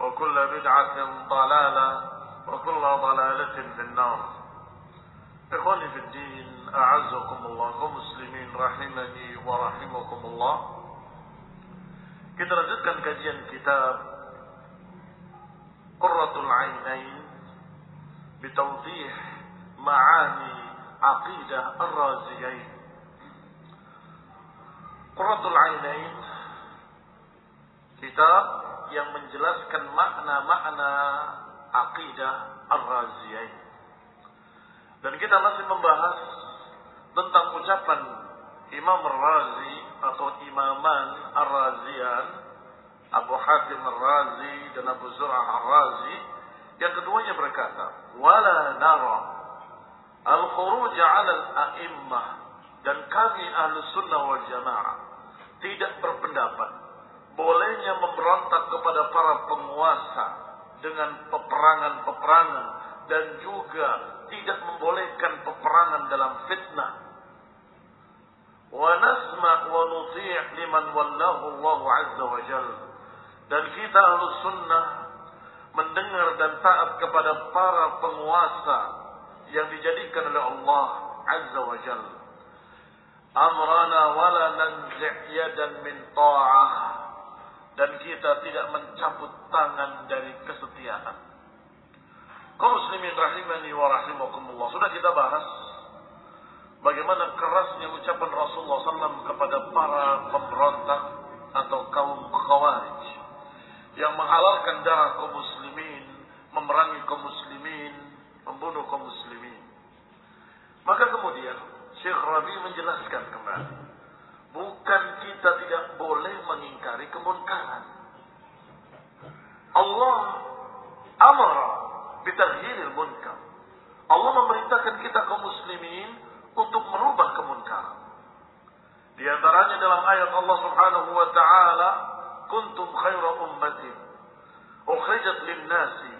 وكل بدعة ضلالة وكل ضلالة في النار. إخواني في الدين أعزكم الله ومسلمين رحمني ورحمكم الله. كده جدا كان كجين كتاب قرة العينين بتوضيح معاني عقيدة الرازيين قرة العينين كتاب yang menjelaskan makna-makna aqidah ar-raziyain. Dan kita masih membahas tentang ucapan Imam Ar-Razi atau Imaman Ar-Razian Abu Hatim Ar-Razi dan Abu Zur'ah Ar-Razi. Yang keduanya berkata wala nara al-khuruj 'ala al-a'immah. Dan kami ahlu sunnah wal jamaah tidak berpendapat bolehnya memberontak kepada para penguasa dengan peperangan-peperangan dan juga tidak membolehkan peperangan dalam fitnah. Wa wa nuti' liman wallahu Allah azza wa jalla dan kita ahlu sunnah mendengar dan taat kepada para penguasa yang dijadikan oleh Allah azza wa jalla amrana wala nanzi' yadan min ta'ah dan kita tidak mencabut tangan dari kesetiaan. Kaum muslimin rahimani wa rahimakumullah. Sudah kita bahas bagaimana kerasnya ucapan Rasulullah SAW kepada para pemberontak atau kaum khawarij yang menghalalkan darah kaum muslimin, memerangi kaum muslimin, membunuh kaum muslimin. Maka kemudian Syekh Rabi menjelaskan kembali, bukan kita tidak boleh mengingkari kemunkaran. Allah amara bitaghyiril munkar. Allah memerintahkan kita kaum muslimin untuk merubah kemunkaran. Di antaranya dalam ayat Allah Subhanahu wa taala, "Kuntum khaira ummatin ukhrijat lin-nasi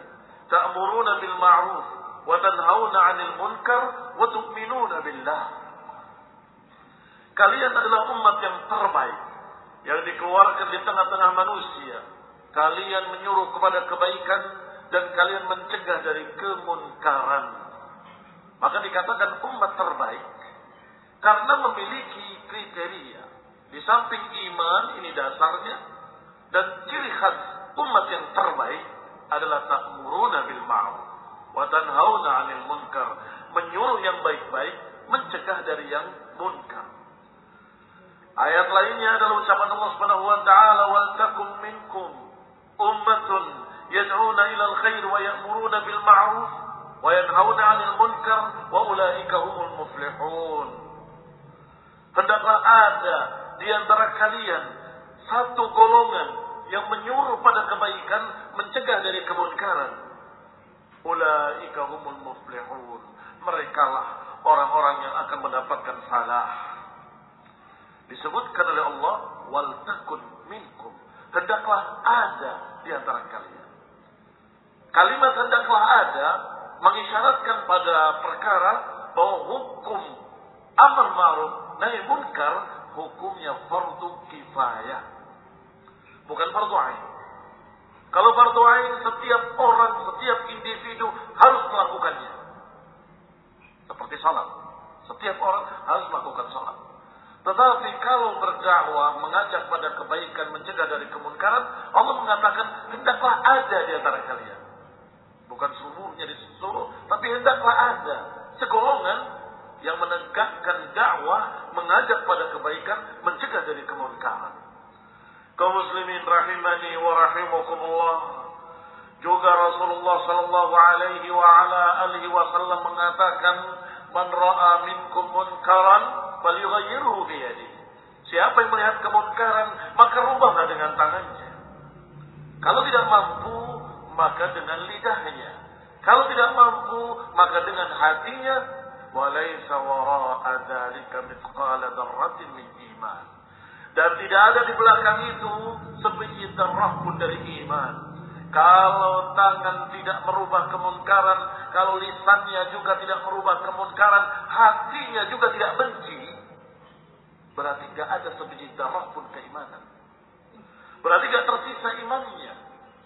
ta'muruna bil ma'ruf wa tanhauna 'anil munkar wa tu'minuna billah." Kalian adalah umat yang terbaik yang dikeluarkan di tengah-tengah manusia. Kalian menyuruh kepada kebaikan dan kalian mencegah dari kemunkaran. Maka dikatakan umat terbaik karena memiliki kriteria. Di samping iman ini dasarnya dan ciri khas umat yang terbaik adalah ta'muruna bil ma'ruf wa tanhauna 'anil munkar, menyuruh yang baik-baik, mencegah dari yang munkar. Ayat lainnya adalah ucapan Allah Subhanahu wa taala wal takum minkum ummatun yad'una ila al-khair wa ya'muruna bil ma'ruf wa yanhauna 'anil munkar wa ulaika humul muflihun. Hendaklah ada di antara kalian satu golongan yang menyuruh pada kebaikan, mencegah dari kemunkaran. Ulaika humul muflihun. Mereka lah orang-orang yang akan mendapatkan salah. Disebutkan oleh Allah, wal takun minkum. Hendaklah ada di antara kalian. Kalimat hendaklah ada mengisyaratkan pada perkara bahwa hukum amar ma'ruf nahi munkar hukumnya fardu kifayah. Bukan fardu ain. Kalau fardu ain setiap orang, setiap individu harus melakukannya. Seperti salat. Setiap orang harus melakukan salat. Tetapi kalau berdakwah, mengajak pada kebaikan, mencegah dari kemunkaran, Allah mengatakan, hendaklah ada di antara kalian. Bukan seluruhnya disuruh, tapi hendaklah ada. Segolongan yang menegakkan dakwah, mengajak pada kebaikan, mencegah dari kemunkaran. Kaum muslimin rahimani wa rahimakumullah. Juga Rasulullah sallallahu alaihi wa ala alihi wasallam mengatakan, "Man ra'a minkum munkaran bi yadihi." Siapa yang melihat kemunkaran, maka rubahlah dengan tangannya. Kalau tidak mampu, maka dengan lidahnya. Kalau tidak mampu, maka dengan hatinya. Dzalika mithqala dzarratin min iman. Dan tidak ada di belakang itu sebiji darah pun dari iman. Kalau tangan tidak merubah kemunkaran, kalau lisannya juga tidak merubah kemunkaran, hatinya juga tidak benci, berarti tidak ada sebiji darah pun keimanan. Berarti tidak tersisa imannya.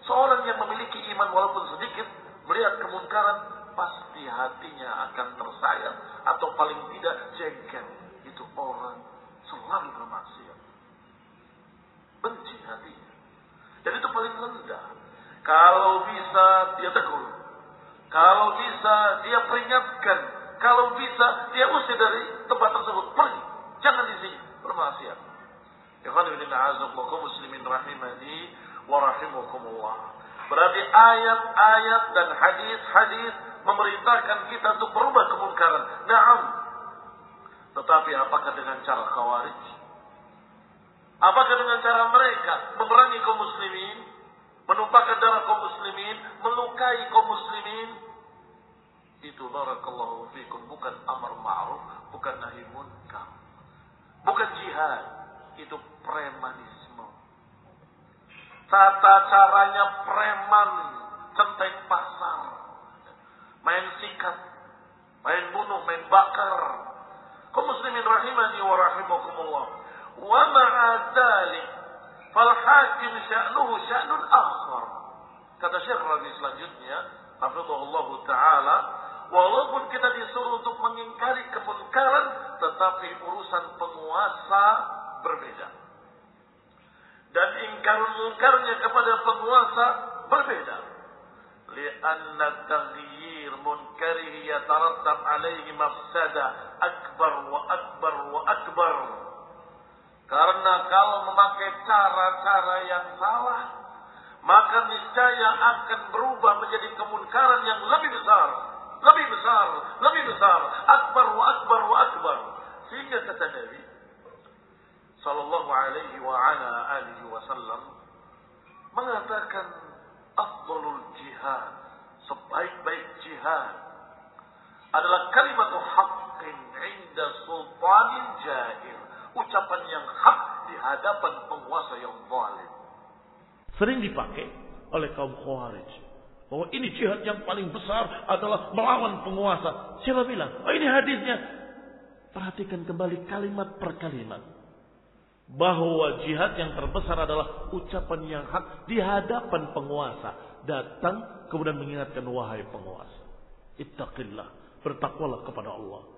Seorang yang memiliki iman walaupun sedikit, melihat kemunkaran, pasti hatinya akan tersayat atau paling tidak jengkel. Itu orang selalu bermaksiat. Benci hatinya. Dan itu paling rendah. Kalau bisa dia tegur. Kalau bisa dia peringatkan. Kalau bisa dia usir dari tempat tersebut. Pergi. Jangan di sini. Bermaksiat. Ikhwan muslimin rahimani wa rahimakumullah. Berarti ayat-ayat dan hadis-hadis memerintahkan kita untuk berubah kemungkaran. Naam. Tetapi apakah dengan cara khawarij? Apakah dengan cara mereka memerangi kaum muslimin, menumpahkan darah kaum muslimin, melukai kaum muslimin? Itu barakallahu fikum bukan amar ma'ruf, bukan nahi munkar. Bukan jihad, itu premanisme. Tata caranya preman, centeng pasar. Main sikat, main bunuh, main bakar. Kaum muslimin rahimani wa rahimakumullah. Wa ma'a dhalik fal hakim sya'nuhu sya'nun akhar. Kata Syekh Rabi selanjutnya, hafizahullah taala, walaupun kita disuruh untuk mengingkari kemunkaran, tetapi urusan penguasa berbeda. Dan ingkar mungkarnya kepada penguasa berbeda. Lianna taghyir munkarihi yatarattab alaihi mafsada akbar wa akbar wa akbar. Karena kalau memakai cara-cara yang salah, maka niscaya akan berubah menjadi kemunkaran yang lebih besar, lebih besar, lebih besar, akbar wa akbar wa akbar. Sehingga kata Nabi sallallahu alaihi wa ala alihi wasallam mengatakan afdalul jihad, sebaik-baik jihad adalah kalimat haqqin inda sultanin jahil ucapan yang hak di hadapan penguasa yang zalim. Sering dipakai oleh kaum Khawarij. Bahwa ini jihad yang paling besar adalah melawan penguasa. Siapa bilang? Oh ini hadisnya. Perhatikan kembali kalimat per kalimat. Bahwa jihad yang terbesar adalah ucapan yang hak di hadapan penguasa. Datang kemudian mengingatkan wahai penguasa. Ittaqillah. Bertakwalah kepada Allah.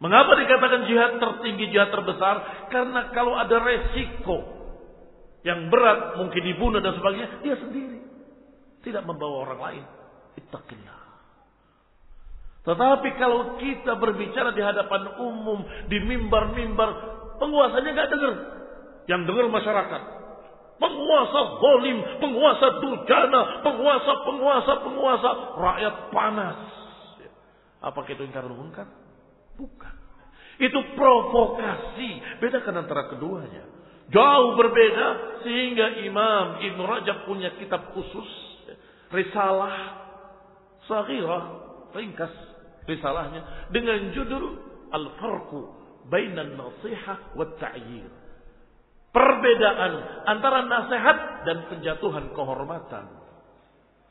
Mengapa dikatakan jihad tertinggi, jihad terbesar? Karena kalau ada resiko yang berat, mungkin dibunuh dan sebagainya, dia sendiri. Tidak membawa orang lain. Ittaqillah. Tetapi kalau kita berbicara di hadapan umum, di mimbar-mimbar, penguasanya nggak dengar. Yang dengar masyarakat. Penguasa zalim, penguasa durjana, penguasa, penguasa, penguasa. Rakyat panas. Apakah itu ingkar munkar? Bukan. Itu provokasi. Bedakan antara keduanya. Jauh berbeda sehingga Imam Ibn Rajab punya kitab khusus. Risalah. Sahirah. Ringkas risalahnya. Dengan judul Al-Farku Bainan Nasihah wa Ta'yir. Perbedaan antara nasihat dan penjatuhan kehormatan.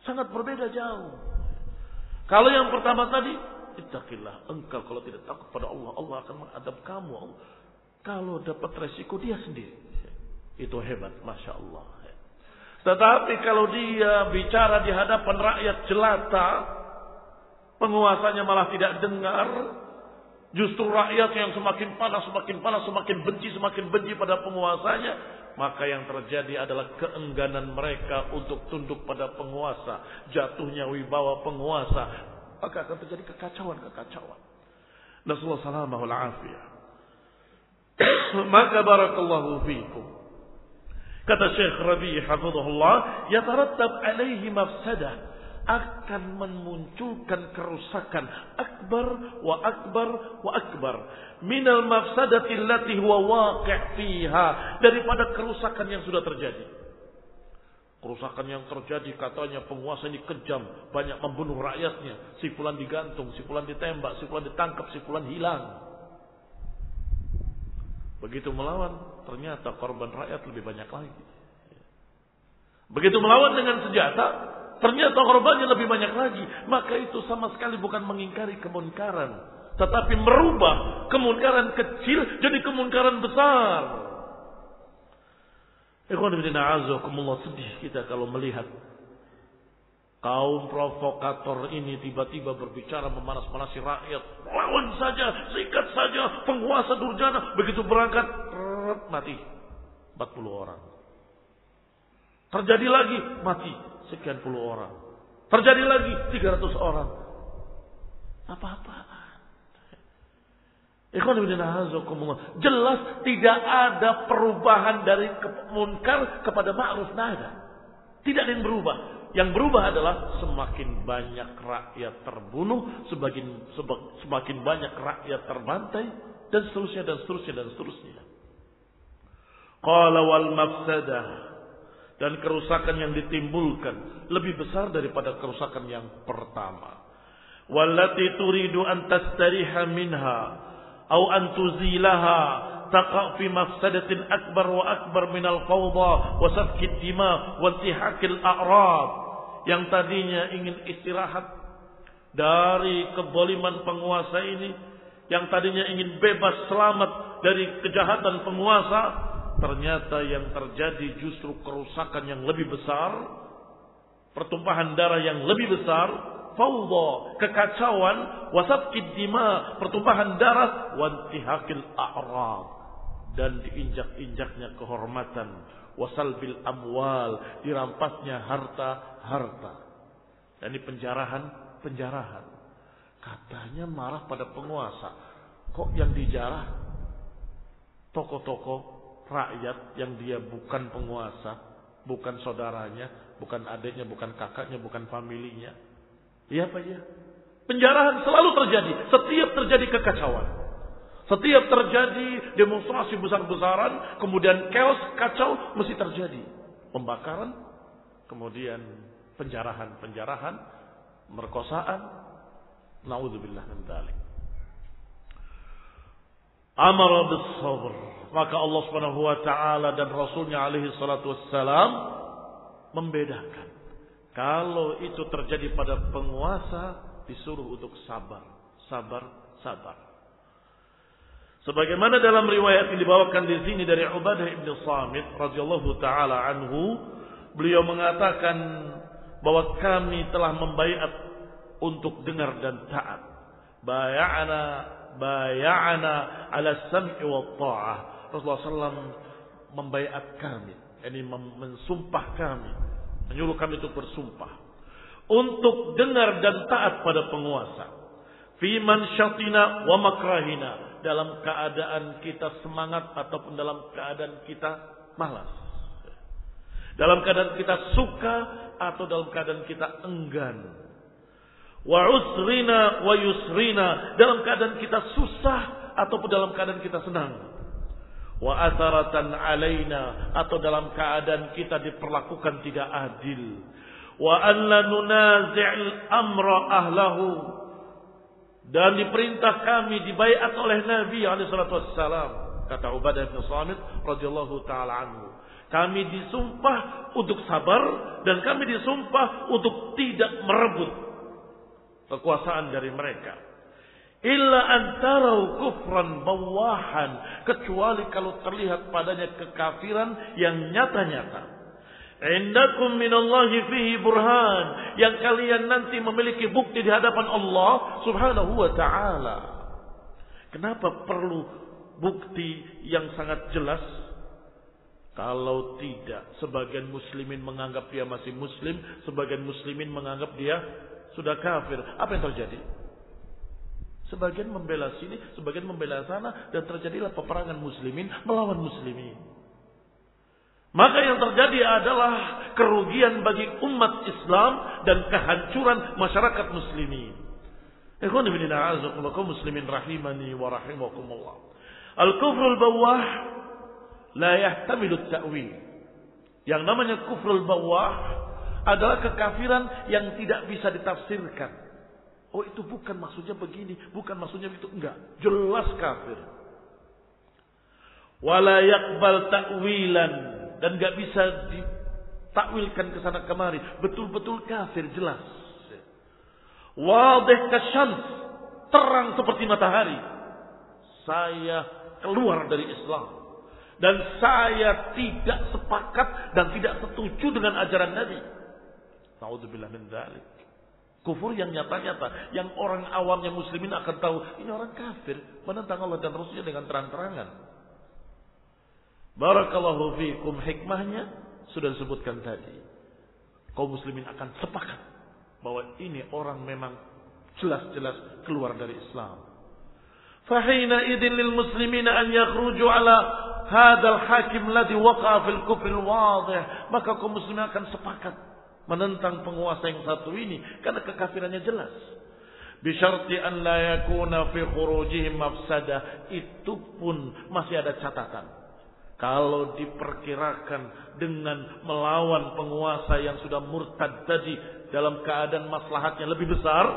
Sangat berbeda jauh. Kalau yang pertama tadi, Ittaqillah. Engkau kalau tidak takut pada Allah, Allah akan mengadab kamu. Kalau dapat resiko dia sendiri. Itu hebat, Masya Allah. Tetapi kalau dia bicara di hadapan rakyat jelata, penguasanya malah tidak dengar, Justru rakyat yang semakin panas, semakin panas, semakin benci, semakin benci pada penguasanya. Maka yang terjadi adalah keengganan mereka untuk tunduk pada penguasa. Jatuhnya wibawa penguasa. Maka akan terjadi kekacauan-kekacauan. Nasallahu salamah wal afiyah. Maka barakallahu fiikum. Kata Syekh Rabi' hafizahullah, yatarattab alaihi mafsadah akan memunculkan kerusakan akbar wa akbar wa akbar minal mafsadati allati huwa waqi' fiha daripada kerusakan yang sudah terjadi. Kerusakan yang terjadi katanya penguasa ini kejam, banyak membunuh rakyatnya, si fulan digantung, si fulan ditembak, si fulan ditangkap, si fulan hilang. Begitu melawan, ternyata korban rakyat lebih banyak lagi. Begitu melawan dengan senjata, Ternyata korbannya lebih banyak lagi. Maka itu sama sekali bukan mengingkari kemunkaran. Tetapi merubah kemunkaran kecil jadi kemunkaran besar. Ikhwan sedih kita kalau melihat kaum provokator ini tiba-tiba berbicara memanas-manasi rakyat. Lawan saja, sikat saja, penguasa durjana. Begitu berangkat, mati. 40 orang. Terjadi lagi, mati sekian puluh orang. Terjadi lagi 300 orang. Apa-apaan. Jelas tidak ada perubahan dari munkar kepada ma'ruf nada. Tidak ada yang berubah. Yang berubah adalah semakin banyak rakyat terbunuh, semakin semakin banyak rakyat terbantai dan seterusnya dan seterusnya dan seterusnya. Qala wal mafsadah dan kerusakan yang ditimbulkan lebih besar daripada kerusakan yang pertama. Wallati turidu an tastariha minha au an tuzilaha taqa fi mafsadatin akbar wa akbar min al-fawda wa safki dima yang tadinya ingin istirahat dari keboliman penguasa ini yang tadinya ingin bebas selamat dari kejahatan penguasa ternyata yang terjadi justru kerusakan yang lebih besar, pertumpahan darah yang lebih besar, fawda, kekacauan, wasat dima, pertumpahan darah, wantihakil a'rab dan diinjak-injaknya kehormatan, wasalbil amwal, dirampasnya harta-harta. Dan ini penjarahan, penjarahan. Katanya marah pada penguasa. Kok yang dijarah toko-toko rakyat yang dia bukan penguasa, bukan saudaranya, bukan adiknya, bukan kakaknya, bukan familinya. Iya apa ya? Penjarahan selalu terjadi. Setiap terjadi kekacauan. Setiap terjadi demonstrasi besar-besaran, kemudian chaos, kacau, mesti terjadi. Pembakaran, kemudian penjarahan-penjarahan, merkosaan. Naudzubillah min dzalik. Amara sabr maka Allah Subhanahu wa taala dan Rasulnya alaihi salatu wassalam membedakan. Kalau itu terjadi pada penguasa disuruh untuk sabar, sabar, sabar. Sebagaimana dalam riwayat yang dibawakan di sini dari Ubadah bin Samit radhiyallahu taala anhu, beliau mengatakan bahwa kami telah membaiat untuk dengar dan taat. Bay'ana bay'ana ala sam'i wa ta'ah Rasulullah SAW membaiat kami, ini mensumpah kami, menyuruh kami untuk bersumpah untuk dengar dan taat pada penguasa. Fiman syatina wa makrahina dalam keadaan kita semangat ataupun dalam keadaan kita malas. Dalam keadaan kita suka atau dalam keadaan kita enggan. Wa usrina wa yusrina. Dalam keadaan kita susah ataupun dalam keadaan kita senang. Wa atharatan alaina. Atau dalam keadaan kita diperlakukan tidak adil. Wa an la nunazi'il amra ahlahu. Dan diperintah kami dibaiat oleh Nabi alaihi wassalam. Kata Ubadah bin Samit radhiyallahu taala anhu. Kami disumpah untuk sabar dan kami disumpah untuk tidak merebut kekuasaan dari mereka. Illa antarau kufran bawahan. Kecuali kalau terlihat padanya kekafiran yang nyata-nyata. Indakum minallahi fihi burhan. Yang kalian nanti memiliki bukti di hadapan Allah subhanahu wa ta'ala. Kenapa perlu bukti yang sangat jelas? Kalau tidak, sebagian muslimin menganggap dia masih muslim, sebagian muslimin menganggap dia sudah kafir. Apa yang terjadi? Sebagian membela sini, sebagian membela sana, dan terjadilah peperangan muslimin melawan muslimin. Maka yang terjadi adalah kerugian bagi umat Islam dan kehancuran masyarakat muslimin. Muslimin rahimani wa rahimakumullah. Al-kufrul bawah la yahtamilu ta'wil. Yang namanya kufrul bawah adalah kekafiran yang tidak bisa ditafsirkan. Oh itu bukan maksudnya begini, bukan maksudnya itu enggak. Jelas kafir. Wala yakbal ta'wilan dan enggak bisa ditakwilkan ke sana kemari. Betul-betul kafir jelas. Wadih kasyams, terang seperti matahari. Saya keluar dari Islam. Dan saya tidak sepakat dan tidak setuju dengan ajaran Nabi. Naudzubillah min dzalik. Kufur yang nyata-nyata, yang orang awamnya muslimin akan tahu, ini orang kafir, menentang Allah dan Rasulnya dengan terang-terangan. Barakallahu fiikum hikmahnya sudah disebutkan tadi. Kaum muslimin akan sepakat bahwa ini orang memang jelas-jelas keluar dari Islam. Fahina idin lil muslimina an yakhruju ala hadal hakim ladhi waqa fil kufril wadih. Maka kaum muslimin akan sepakat menentang penguasa yang satu ini karena kekafirannya jelas. Bisyarti an la yakuna fi khurujihim mafsada. Itu pun masih ada catatan. Kalau diperkirakan dengan melawan penguasa yang sudah murtad tadi dalam keadaan maslahatnya lebih besar,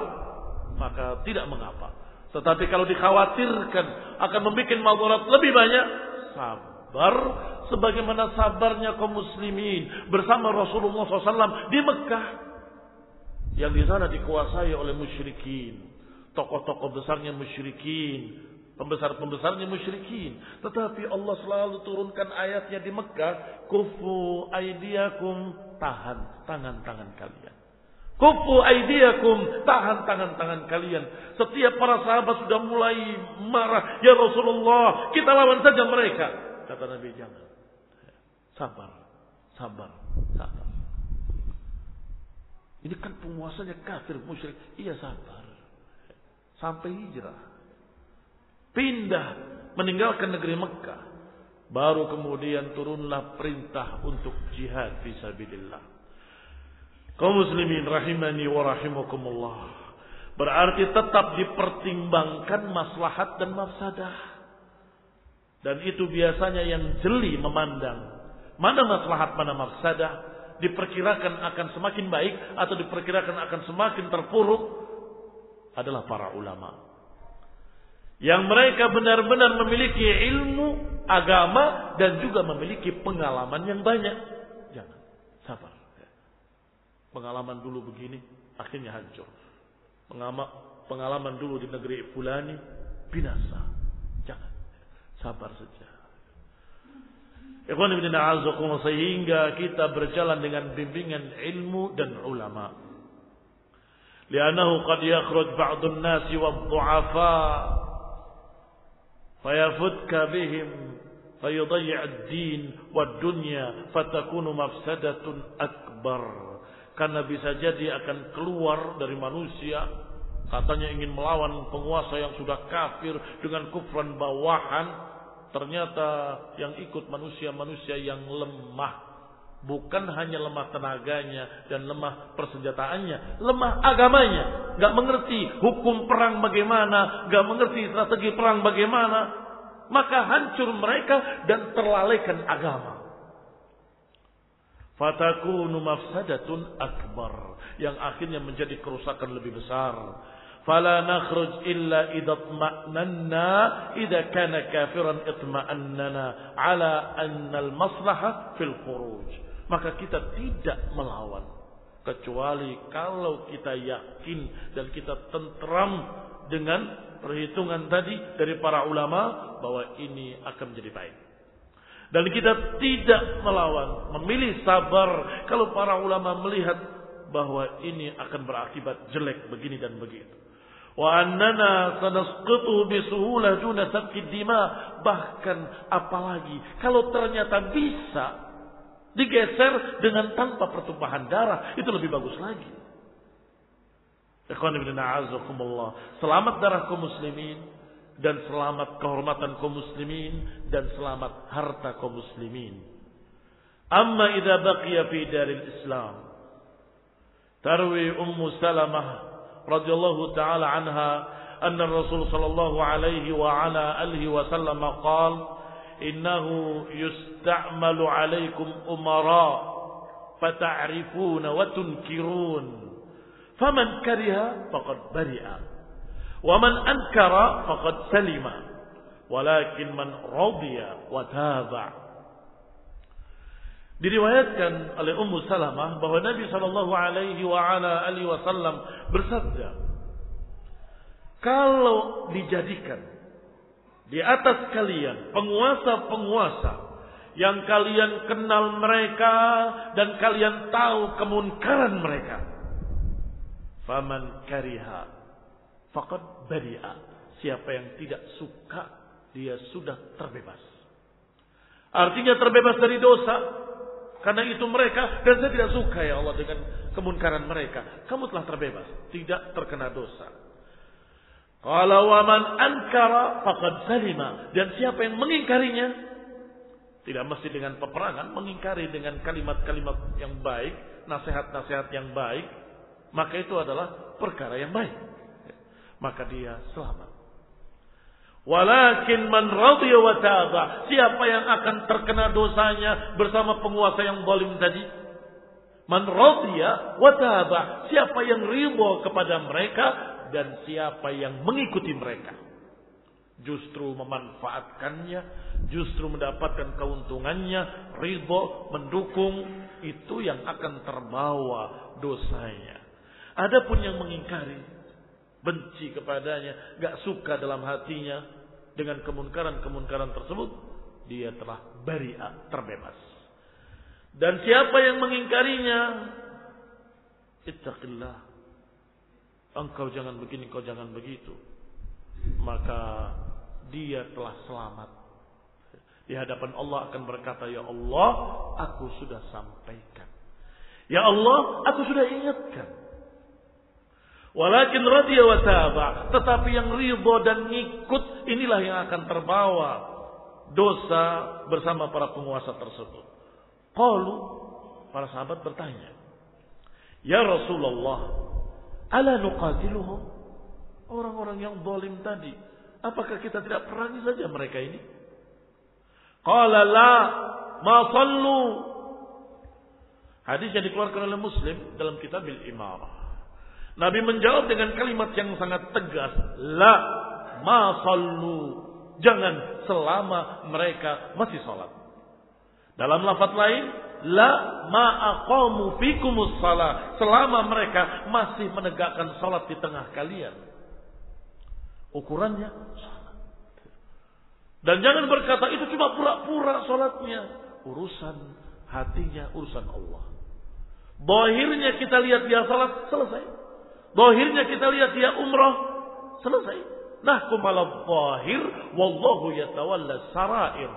maka tidak mengapa. Tetapi kalau dikhawatirkan akan membuat malurat lebih banyak, sabar sebagaimana sabarnya kaum muslimin bersama Rasulullah SAW di Mekah. Yang di sana dikuasai oleh musyrikin. Tokoh-tokoh besarnya musyrikin pembesar-pembesarnya musyrikin. Tetapi Allah selalu turunkan ayatnya di Mekah kufu aidiakum tahan tangan-tangan kalian. Kufu aidiakum tahan tangan-tangan kalian. Setiap para sahabat sudah mulai marah ya Rasulullah kita lawan saja mereka. Kata Nabi jangan Sabar, sabar, sabar. Ini kan penguasanya kafir musyrik. Iya sabar. Sampai hijrah. Pindah meninggalkan negeri Mekah. Baru kemudian turunlah perintah untuk jihad fisabilillah. Kaum muslimin rahimani wa rahimakumullah. Berarti tetap dipertimbangkan maslahat dan mafsadah. Dan itu biasanya yang jeli memandang Mana maslahat, mana mafsadah. Diperkirakan akan semakin baik atau diperkirakan akan semakin terpuruk adalah para ulama. Yang mereka benar-benar memiliki ilmu agama dan juga memiliki pengalaman yang banyak. Jangan, sabar. Pengalaman dulu begini, akhirnya hancur. Pengalaman dulu di negeri Fulani, binasa. Jangan, sabar saja. Ikhwan ibn a'azakum sehingga kita berjalan dengan bimbingan ilmu dan ulama. Lianahu qad yakhruj ba'dun nasi wad-du'afa fayafutka bihim fayudayyi' ad-din wad-dunya fatakunu mafsadatun akbar. Karena bisa jadi akan keluar dari manusia katanya ingin melawan penguasa yang sudah kafir dengan kufran bawahan Ternyata yang ikut manusia-manusia yang lemah. Bukan hanya lemah tenaganya dan lemah persenjataannya, lemah agamanya. Gak mengerti hukum perang bagaimana, gak mengerti strategi perang bagaimana. Maka hancur mereka dan terlalaikan agama. Fatakunu mafsadatun akbar. Yang akhirnya menjadi kerusakan lebih besar. Fala nakhruj illa idha tma'nanna idha kana kafiran itma'annana ala anna al-maslaha fil khuruj. Maka kita tidak melawan. Kecuali kalau kita yakin dan kita tentram dengan perhitungan tadi dari para ulama bahwa ini akan menjadi baik. Dan kita tidak melawan, memilih sabar kalau para ulama melihat bahwa ini akan berakibat jelek begini dan begitu. Annana sanasqitu bisuhulah duna sabki dima. Bahkan apalagi kalau ternyata bisa digeser dengan tanpa pertumpahan darah, itu lebih bagus lagi. Selamat darah kaum muslimin dan selamat kehormatan kaum muslimin dan selamat harta kaum muslimin. Amma idza baqiya fi daril Islam. Tarwi Ummu Salamah radhiyallahu taala anha أن الرسول صلى الله عليه وعلى آله وسلم قال إنه يستعمل عليكم أمراء فتعرفون وتنكرون فمن كره فقد برئ ومن أنكر فقد سلم ولكن من رضي وتابع Diriwayatkan oleh Ummu Salamah bahwa Nabi Shallallahu Alaihi Wasallam bersabda, kalau dijadikan di atas kalian penguasa-penguasa yang kalian kenal mereka dan kalian tahu kemunkaran mereka, faman kariha faqad bari'a. Siapa yang tidak suka, dia sudah terbebas. Artinya terbebas dari dosa. Karena itu mereka, dan saya tidak suka ya Allah dengan kemunkaran mereka. Kamu telah terbebas, tidak terkena dosa. Kalau waman ankara faqad salima. Dan siapa yang mengingkarinya, tidak mesti dengan peperangan, mengingkari dengan kalimat-kalimat yang baik, nasihat-nasihat yang baik, maka itu adalah perkara yang baik maka dia selamat. Walakin man radiya wa taba. Siapa yang akan terkena dosanya bersama penguasa yang zalim tadi? Man radiya wa taba. Siapa yang ridho kepada mereka dan siapa yang mengikuti mereka. Justru memanfaatkannya, justru mendapatkan keuntungannya, ridho, mendukung, itu yang akan terbawa dosanya. Adapun yang mengingkari, benci kepadanya, gak suka dalam hatinya dengan kemunkaran-kemunkaran tersebut, dia telah bari'a, terbebas. Dan siapa yang mengingkarinya, ittaqillah. Engkau jangan begini, engkau jangan begitu. Maka dia telah selamat. Di hadapan Allah akan berkata, Ya Allah, aku sudah sampaikan. Ya Allah, aku sudah ingatkan. Walakin radhiya wa taba. Tetapi yang ridho dan ngikut inilah yang akan terbawa dosa bersama para penguasa tersebut. Qalu para sahabat bertanya, "Ya Rasulullah, ala nuqatiluhum?" Orang-orang yang zalim tadi, apakah kita tidak perangi saja mereka ini? Qala la ma sallu. Hadis yang dikeluarkan oleh Muslim dalam kitab Al-Imarah. Nabi menjawab dengan kalimat yang sangat tegas. La ma sallu. Jangan selama mereka masih sholat. Dalam lafaz lain, la ma aqamu fikumus salah. Selama mereka masih menegakkan sholat di tengah kalian. Ukurannya sholat. Dan jangan berkata itu cuma pura-pura sholatnya. Urusan hatinya, urusan Allah. Bahirnya kita lihat dia sholat, selesai. Dohirnya kita lihat dia umrah. Selesai. Nahkum ala zahir. Wallahu yatawalla sarair.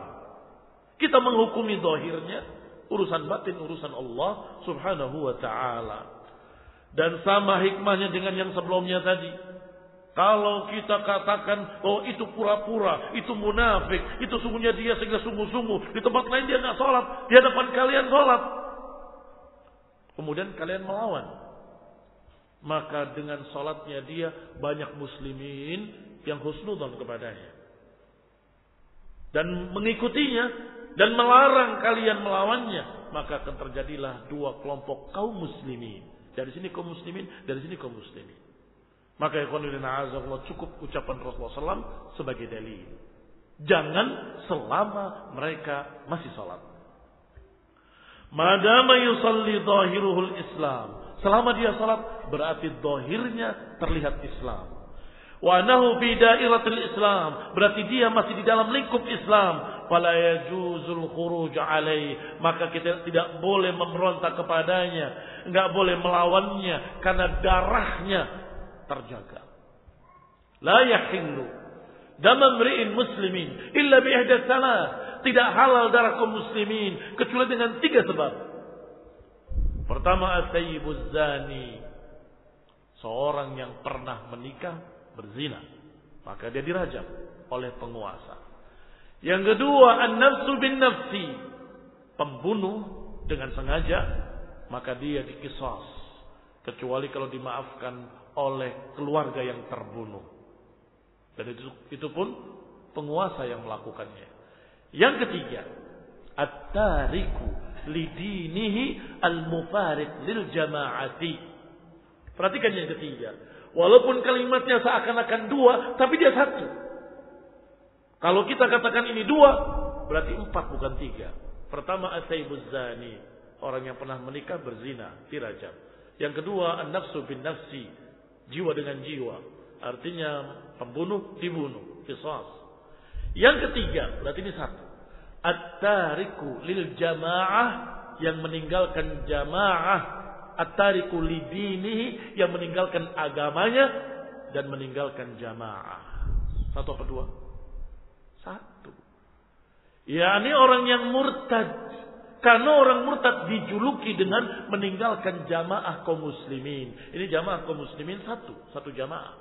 Kita menghukumi dohirnya. Urusan batin, urusan Allah subhanahu wa ta'ala. Dan sama hikmahnya dengan yang sebelumnya tadi. Kalau kita katakan, oh itu pura-pura, itu munafik, itu sungguhnya dia sehingga sungguh-sungguh. Di tempat lain dia nggak sholat, di hadapan kalian sholat. Kemudian kalian melawan. Maka dengan sholatnya dia banyak muslimin yang husnudon kepadanya. Dan mengikutinya dan melarang kalian melawannya. Maka akan terjadilah dua kelompok kaum muslimin. Dari sini kaum muslimin, dari sini kaum muslimin. Maka ikhwanulina azallah cukup ucapan Rasulullah SAW sebagai dalil. Jangan selama mereka masih salat. Madama yusalli zahiruhul Islam. Selama dia salat berarti zahirnya terlihat Islam. Wa nahu Islam. Berarti dia masih di dalam lingkup Islam. Fala yajuzul khuruj alaih. Maka kita tidak boleh memberontak kepadanya. Enggak boleh melawannya. Karena darahnya terjaga. La yahillu dama mri'in muslimin illa bi ihda salat. Tidak halal darah kaum muslimin kecuali dengan tiga sebab. Pertama asayyibuz zani. Seorang yang pernah menikah berzina, maka dia dirajam oleh penguasa. Yang kedua an-nafsu bin nafsi. Pembunuh dengan sengaja maka dia dikisas kecuali kalau dimaafkan oleh keluarga yang terbunuh. Dan itu, itu pun penguasa yang melakukannya. Yang ketiga, at-tariku lidinihi al-mufariq lil jama'ati. Perhatikan yang ketiga. Walaupun kalimatnya seakan-akan dua, tapi dia satu. Kalau kita katakan ini dua, berarti empat bukan tiga. Pertama asaibuz zani, orang yang pernah menikah berzina, dirajam. Yang kedua an-nafsu bin nafsi, jiwa dengan jiwa. Artinya pembunuh dibunuh, qisas. Yang ketiga, berarti ini satu. At-tariku lil jamaah yang meninggalkan jamaah. At-tariku lidinihi yang meninggalkan agamanya dan meninggalkan jamaah. Satu apa dua? Satu. Ya, ini orang yang murtad. Karena orang murtad dijuluki dengan meninggalkan jamaah kaum muslimin. Ini jamaah kaum muslimin satu, satu jamaah.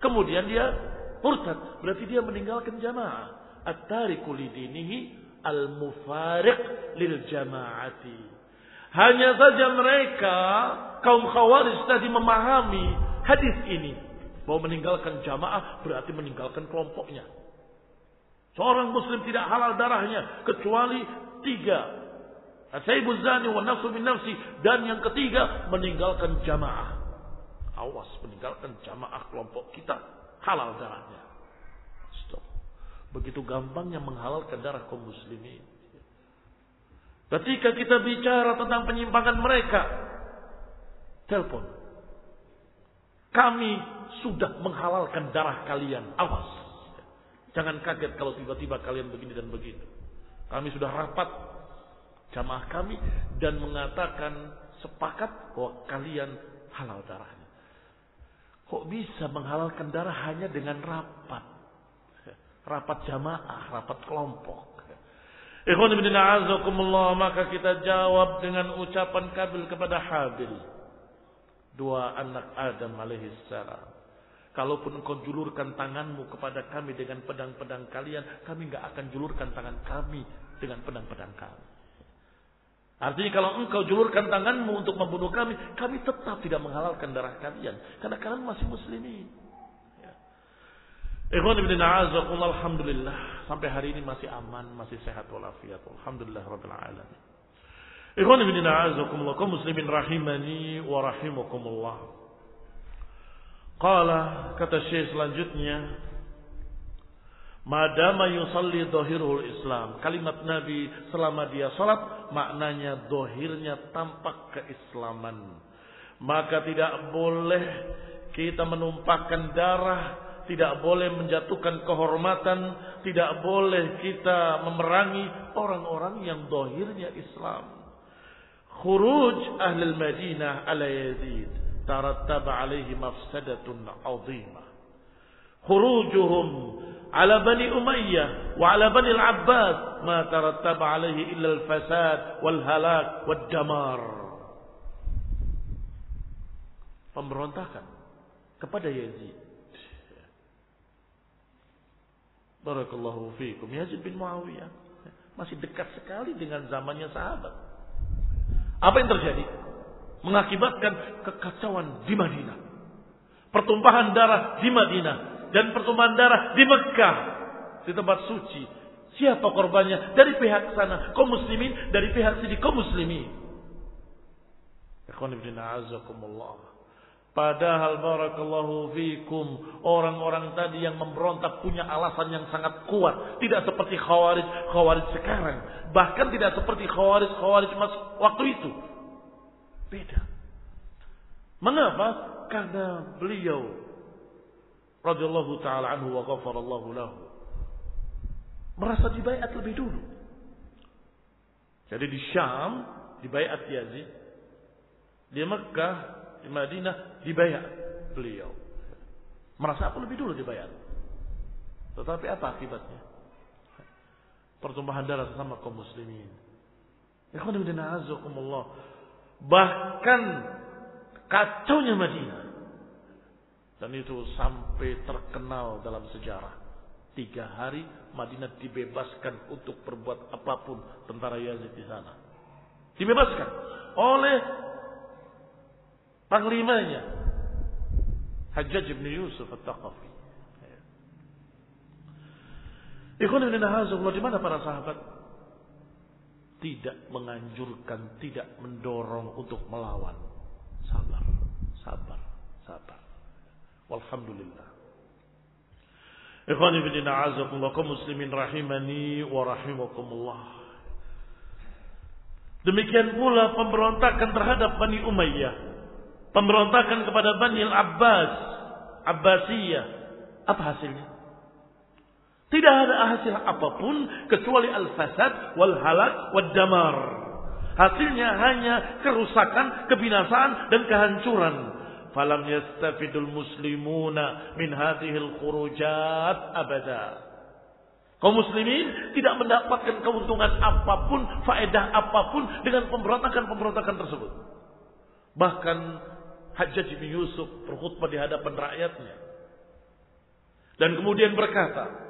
Kemudian dia murtad, berarti dia meninggalkan jamaah. At-tariku lidinihi al-mufariq lil jamaati. Hanya saja mereka kaum khawarij tadi memahami hadis ini. Bahwa meninggalkan jamaah berarti meninggalkan kelompoknya. Seorang muslim tidak halal darahnya kecuali tiga Asaibuz zani wa nafsu bin nafsi. Dan yang ketiga, meninggalkan jamaah. Awas, meninggalkan jamaah kelompok kita. Halal darahnya. Begitu gampangnya menghalalkan darah kaum muslimin. Ketika kita bicara tentang penyimpangan mereka, telepon. Kami sudah menghalalkan darah kalian. Awas. Jangan kaget kalau tiba-tiba kalian begini dan begitu. Kami sudah rapat jamaah kami dan mengatakan sepakat bahwa kalian halal darahnya. Kok bisa menghalalkan darah hanya dengan rapat? Rapat jamaah, rapat kelompok. Ikhwan ibn a'azakumullah maka kita jawab dengan ucapan Kabil kepada Habil. Dua anak Adam alaihi salam. Kalaupun engkau julurkan tanganmu kepada kami dengan pedang-pedang kalian, kami nggak akan julurkan tangan kami dengan pedang-pedang kami. Artinya kalau engkau julurkan tanganmu untuk membunuh kami, kami tetap tidak menghalalkan darah kalian. Karena kalian masih muslimin. Ikhwan ibn a'azakullah alhamdulillah. Sampai hari ini masih aman, masih sehat walafiat. Alhamdulillah rabbil alamin. Ikhwan ibn a'azakumullah. Kau muslimin rahimani wa rahimakumullah. Qala kata Syekh selanjutnya Madama yusalli dohirul Islam. Kalimat Nabi selama dia salat maknanya dohirnya tampak keislaman. Maka tidak boleh kita menumpahkan darah, tidak boleh menjatuhkan kehormatan, tidak boleh kita memerangi orang-orang yang dohirnya Islam. Khuruj ahli Madinah ala Yazid tarattaba alaihi mafsadatun azimah. Khurujuhum على بني أمية وعلى بني العباس ما ترتب عليه إلا الفساد والهلاك والدمار pemberontakan kepada Yazid Barakallahu fiikum Yazid bin Muawiyah masih dekat sekali dengan zamannya sahabat apa yang terjadi mengakibatkan kekacauan di Madinah. Pertumpahan darah di Madinah dan pertumpahan darah di Mekah di tempat suci. Siapa korbannya? Dari pihak sana kaum muslimin, dari pihak sini kaum muslimin. Padahal barakallahu fikum orang-orang tadi yang memberontak punya alasan yang sangat kuat, tidak seperti khawarij khawarij sekarang, bahkan tidak seperti khawarij khawarij waktu itu. Beda. Mengapa? Karena beliau radhiyallahu taala anhu wa ghafarallahu lahu merasa dibayat lebih dulu. Jadi di Syam dibayat Yazid, di Mekah, di Madinah dibayat beliau. Merasa aku lebih dulu dibayat. Tetapi apa akibatnya? Pertumbuhan darah sama kaum muslimin. Bahkan kacaunya Madinah. Dan itu sampai terkenal dalam sejarah. Tiga hari Madinah dibebaskan untuk berbuat apa pun tentara Yazid di sana. Dibebaskan oleh panglimanya Hajjaj bin Yusuf At-Taqafi. Ikhwan ibn di mana para sahabat? Tidak menganjurkan, tidak mendorong untuk melawan. Sabar, sabar, sabar. Walhamdulillah. Ikhwani bidina azakumullah kaum muslimin rahimani wa rahimakumullah. Demikian pula pemberontakan terhadap Bani Umayyah. Pemberontakan kepada Bani Al-Abbas. Abbasiyah. Apa hasilnya? Tidak ada hasil apa pun kecuali al-fasad wal halak wal damar. Hasilnya hanya kerusakan, kebinasaan dan kehancuran falam yastafidul muslimuna min hadhil khurujat abada. Kaum muslimin tidak mendapatkan keuntungan apa pun, faedah apa pun dengan pemberontakan-pemberontakan tersebut. Bahkan Hajjaj bin Yusuf berkhutbah di hadapan rakyatnya. Dan kemudian berkata,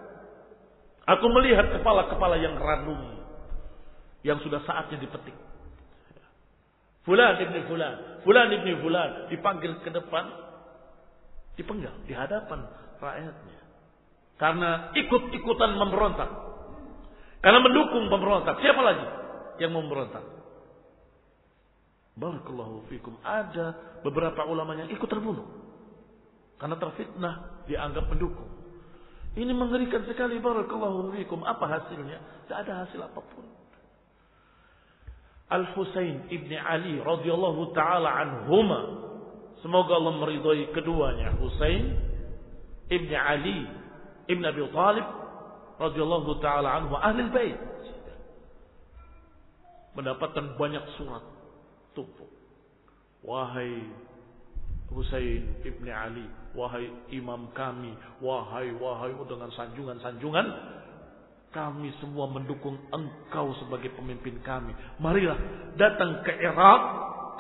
Aku melihat kepala-kepala yang ranum. Yang sudah saatnya dipetik. Fulan ibni fulan, fulan ibni fulan dipanggil ke depan, dipenggal di hadapan rakyatnya. Karena ikut-ikutan memberontak. Karena mendukung pemberontak. Siapa lagi yang memberontak? Barakallahu fikum. Ada beberapa ulama yang ikut terbunuh. Karena terfitnah dianggap pendukung. Ini mengerikan sekali barakallahu fikum. Apa hasilnya? Tidak ada hasil apa pun. Al-Husain ibni Ali radhiyallahu taala anhuma. Semoga Allah meridhai keduanya. Husain ibni Ali ibn Abi Talib radhiyallahu taala anhu ahli bait. Mendapatkan banyak surat tumpuk. Wahai Husain ibni Ali, wahai imam kami, wahai wahai dengan sanjungan-sanjungan kami semua mendukung engkau sebagai pemimpin kami. Marilah datang ke Irak.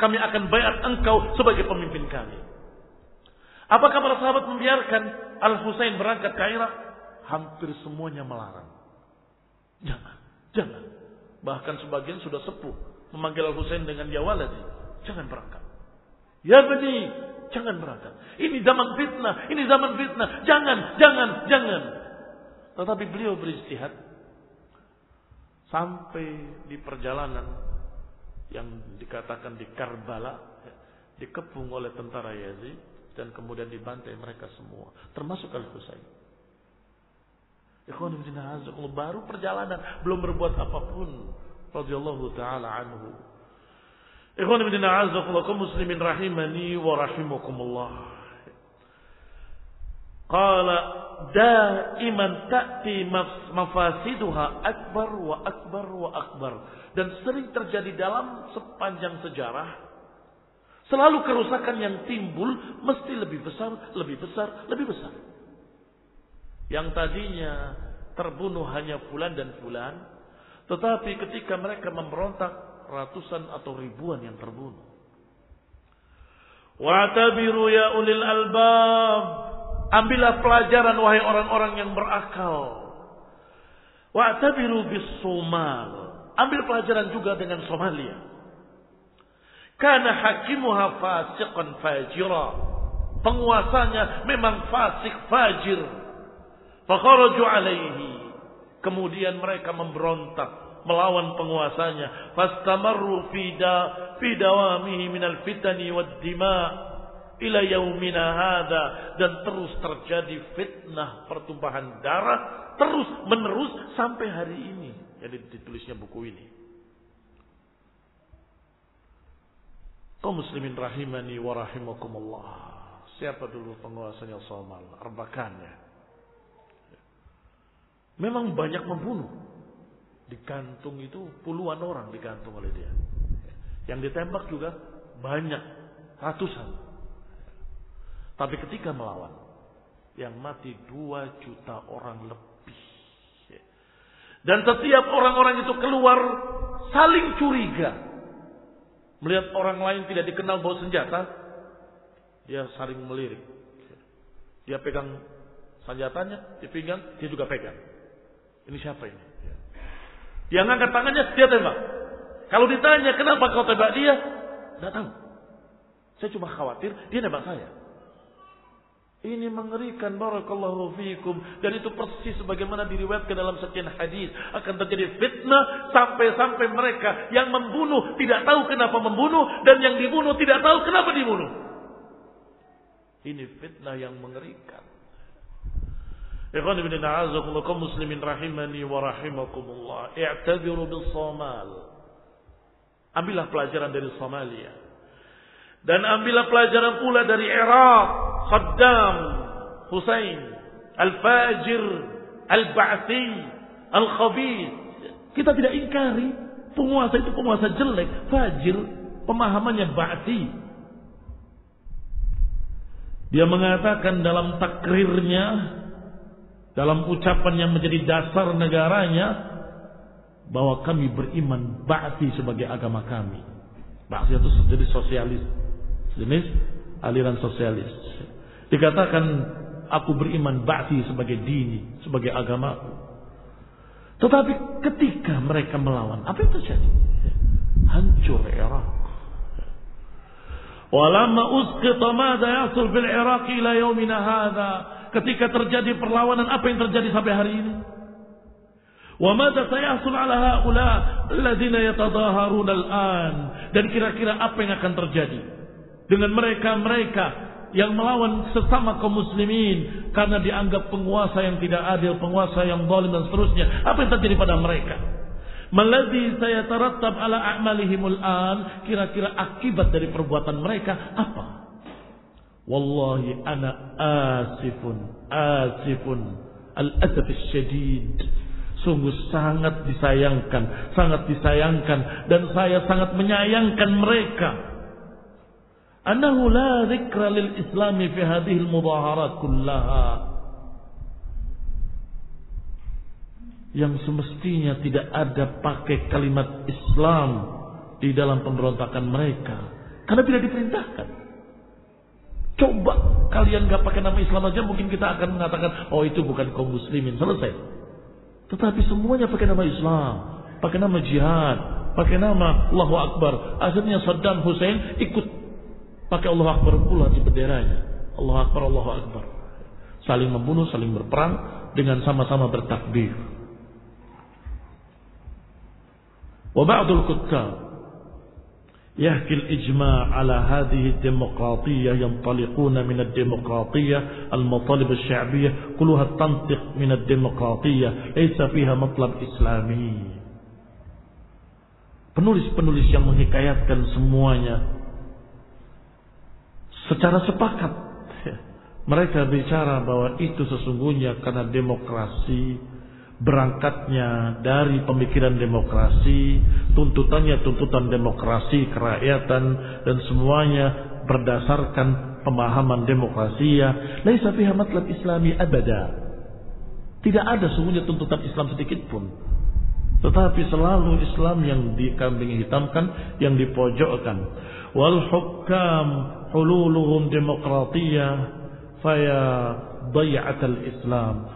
Kami akan bayar engkau sebagai pemimpin kami. Apakah para sahabat membiarkan Al-Husain berangkat ke Irak? Hampir semuanya melarang. Jangan, jangan. Bahkan sebagian sudah sepuh. Memanggil Al-Husain dengan ya waladi. Jangan berangkat. Ya bani, jangan berangkat. Ini zaman fitnah, ini zaman fitnah. Jangan, jangan, jangan. Tetapi beliau beristihad sampai di perjalanan yang dikatakan di Karbala dikepung oleh tentara Yazid dan kemudian dibantai mereka semua termasuk Al Husain. Ikhwan baru perjalanan belum berbuat apa pun radhiyallahu taala anhu. Ikhwan kaum muslimin rahimani wa rahimakumullah. Qala daiman ta'ti mafasiduha akbar wa akbar wa akbar. Dan sering terjadi dalam sepanjang sejarah. Selalu kerusakan yang timbul mesti lebih besar, lebih besar, lebih besar. Yang tadinya terbunuh hanya fulan dan fulan. Tetapi ketika mereka memberontak, ratusan atau ribuan yang terbunuh. Wa'tabiru ya ulil albab Ambillah pelajaran wahai orang-orang yang berakal. Wa'tabiru bis Somal. Ambil pelajaran juga dengan Somalia. Karena hakimuha fasiqan fajira. Penguasanya memang fasik fajir. Fakharaju alaihi. Kemudian mereka memberontak melawan penguasanya. Fastamarru fi da fi dawamihi minal fitani wad dima' ila yaumina hada dan terus terjadi fitnah pertumpahan darah terus menerus sampai hari ini. Jadi ditulisnya buku ini. Kaum muslimin rahimani wa rahimakumullah. Siapa dulu penguasanya Somal? Arbakannya. Memang banyak membunuh. Digantung itu puluhan orang digantung oleh dia. Yang ditembak juga banyak, ratusan. Tapi ketika melawan, yang mati dua juta orang lebih. Dan setiap orang-orang itu keluar saling curiga Melihat orang lain tidak dikenal bawa senjata, dia saling melirik. Dia pegang senjatanya, dia pegang, dia juga pegang. Ini siapa ini? Dia ngangkat tangannya, dia tembak. Kalau ditanya kenapa kau tembak dia, tidak tahu. Saya cuma khawatir dia nembak saya. Ini mengerikan barakallahu fiikum dan itu persis sebagaimana diriwayatkan dalam sekian hadis akan terjadi fitnah sampai-sampai mereka yang membunuh tidak tahu kenapa membunuh dan yang dibunuh tidak tahu kenapa dibunuh. Ini fitnah yang mengerikan. Ikhwan ibn a'azakumullah muslimin rahimani wa rahimakumullah. I'tabiru bil Somal. Ambillah pelajaran dari Somalia. Dan ambillah pelajaran pula dari Irak, Saddam, Hussein, Al-Fajir, Al-Ba'thi, Al-Khabith. Kita tidak ingkari penguasa itu penguasa jelek, fajir, pemahamannya Ba'thi. Dia mengatakan dalam takrirnya, dalam ucapan yang menjadi dasar negaranya, bahwa kami beriman Ba'thi sebagai agama kami. Ba'thi itu jadi sosialis jenis aliran sosialis. Dikatakan aku beriman ba'ti sebagai dini, sebagai agama. Tetapi ketika mereka melawan, apa yang terjadi? Hancur Irak. Walamma usqita madha yasul fil Iraq ila yaumina hadha. Ketika terjadi perlawanan, apa yang terjadi sampai hari ini? Wa madza sayasul ala haula alladziina al-an. Dan kira-kira apa yang akan terjadi? dengan mereka-mereka yang melawan sesama kaum muslimin karena dianggap penguasa yang tidak adil, penguasa yang zalim dan seterusnya. Apa yang terjadi pada mereka? Maladhi saya tarattab ala a'malihimul an. Kira-kira akibat dari perbuatan mereka apa? Wallahi ana asifun, asifun. Al-adab syadid. Sungguh sangat disayangkan, sangat disayangkan. Dan saya sangat menyayangkan mereka. Anahu la zikra lil islami fi hadihil mudaharat kullaha. Yang semestinya tidak ada pakai kalimat Islam di dalam pemberontakan mereka. Karena tidak diperintahkan. Coba kalian gak pakai nama Islam aja mungkin kita akan mengatakan oh itu bukan kaum muslimin selesai. Tetapi semuanya pakai nama Islam, pakai nama jihad, pakai nama Allahu Akbar. Akhirnya Saddam Hussein ikut pakai Allahu Akbar pula di benderanya. Allahu Akbar, Allahu Akbar. Saling membunuh, saling berperang dengan sama-sama bertakbir. Wa ba'dul kuttab يحكي الإجماع على هذه الديمقراطية ينطلقون من الديمقراطية المطالب الشعبية كلها تنطق من الديمقراطية ليس فيها مطلب إسلامي penulis-penulis yang menghikayatkan semuanya secara sepakat. Mereka bicara bahwa itu sesungguhnya karena demokrasi berangkatnya dari pemikiran demokrasi, tuntutannya tuntutan demokrasi kerakyatan dan semuanya berdasarkan pemahaman demokrasi ya laisa fiha matlab islami abada. Tidak ada sesungguhnya tuntutan Islam sedikit pun. Tetapi selalu Islam yang dikambing hitamkan, yang dipojokkan. Wal hukam hululuhum demokratiyah faya al Islam